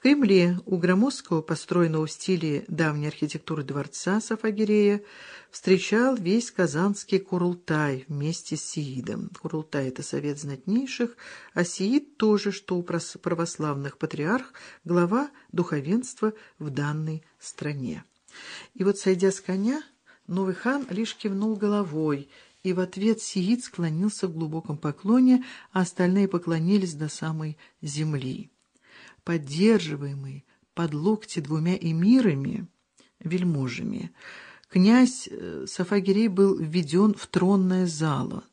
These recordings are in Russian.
В Кремле у громоздкого, построенного в стиле давней архитектуры дворца Сафагирея, встречал весь казанский Курултай вместе с Сиидом. Курултай — это совет знатнейших, а Сиид тоже, что у православных патриарх, глава духовенства в данной стране. И вот, сойдя с коня, новый хан лишь кивнул головой, и в ответ Сиид склонился в глубоком поклоне, а остальные поклонились до самой земли. Поддерживаемый под локти двумя эмирами, вельможами, князь э, Сафагирей был введен в тронное зало.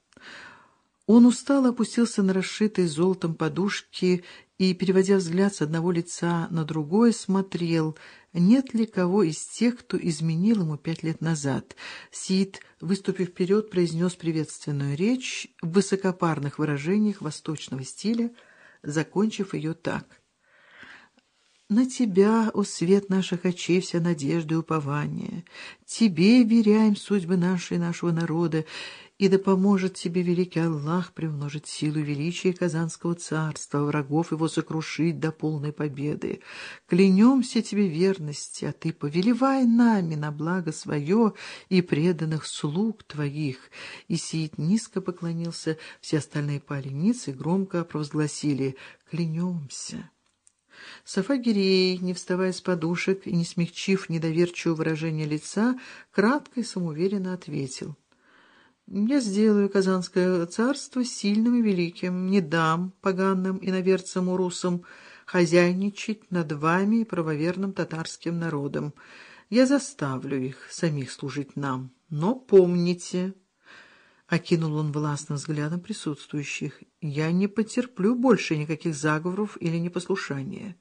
Он устало опустился на расшитые золотом подушки и, переводя взгляд с одного лица на другое, смотрел, нет ли кого из тех, кто изменил ему пять лет назад. Сид, выступив вперед, произнес приветственную речь в высокопарных выражениях восточного стиля, закончив ее так. «На тебя, о свет наших очей, вся надежда и упование. Тебе веряем судьбы нашей и нашего народа, и да поможет тебе великий Аллах приумножить силу величия Казанского царства, врагов его сокрушить до полной победы. Клянемся тебе верности, а ты повелевай нами на благо свое и преданных слуг твоих». И Сиит низко поклонился, все остальные пали ниц и громко провозгласили «Клянемся». Сафагирей, не вставая с подушек и не смягчив недоверчивого выражения лица, кратко и самоуверенно ответил — я сделаю Казанское царство сильным и великим, не дам поганым иноверцам урусам хозяйничать над вами и правоверным татарским народом. Я заставлю их самих служить нам. Но помните, — окинул он властным взглядом присутствующих, — я не потерплю больше никаких заговоров или непослушания.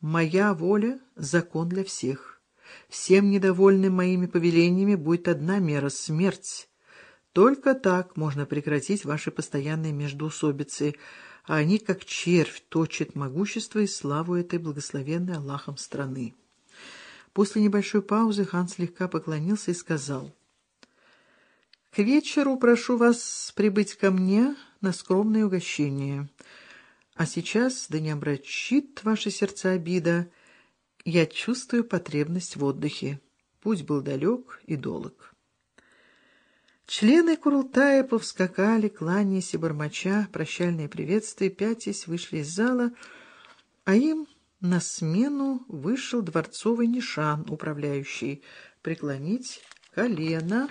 Моя воля — закон для всех. Всем недовольным моими повелениями будет одна мера — смерть. Только так можно прекратить ваши постоянные междоусобицы, а они, как червь, точат могущество и славу этой благословенной Аллахом страны. После небольшой паузы хан слегка поклонился и сказал, «К вечеру прошу вас прибыть ко мне на скромное угощение. А сейчас, да не обращит ваши сердца обида, я чувствую потребность в отдыхе. Путь был далек и долг». Члены Курултая повскакали, кланяясь и бормоча, прощальные приветствия, пятясь, вышли из зала, а им на смену вышел дворцовый нишан, управляющий, преклонить колено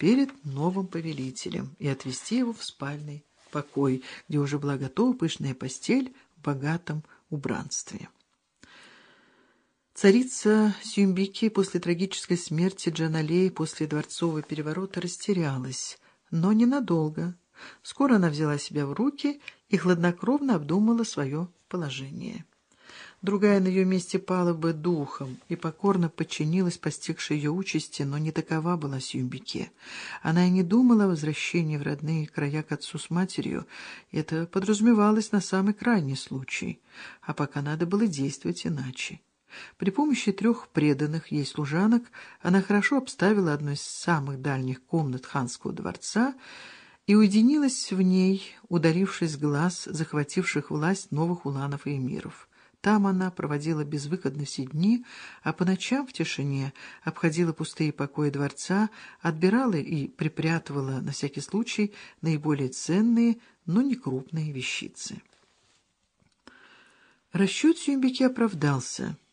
перед новым повелителем и отвести его в спальный покой, где уже была готова пышная постель в богатом убранстве. Царица Сюмбики после трагической смерти Джаналей после дворцового переворота растерялась, но ненадолго. Скоро она взяла себя в руки и хладнокровно обдумала свое положение. Другая на ее месте пала бы духом и покорно подчинилась постигшей ее участи, но не такова была Сюмбике. Она и не думала о возвращении в родные края к отцу с матерью, это подразумевалось на самый крайний случай, а пока надо было действовать иначе. При помощи трех преданных ей служанок она хорошо обставила одну из самых дальних комнат ханского дворца и уединилась в ней, ударившись глаз захвативших власть новых уланов и эмиров. Там она проводила безвыходно все дни, а по ночам в тишине обходила пустые покои дворца, отбирала и припрятывала на всякий случай наиболее ценные, но не крупные вещицы. Расчет Сюмбики оправдался —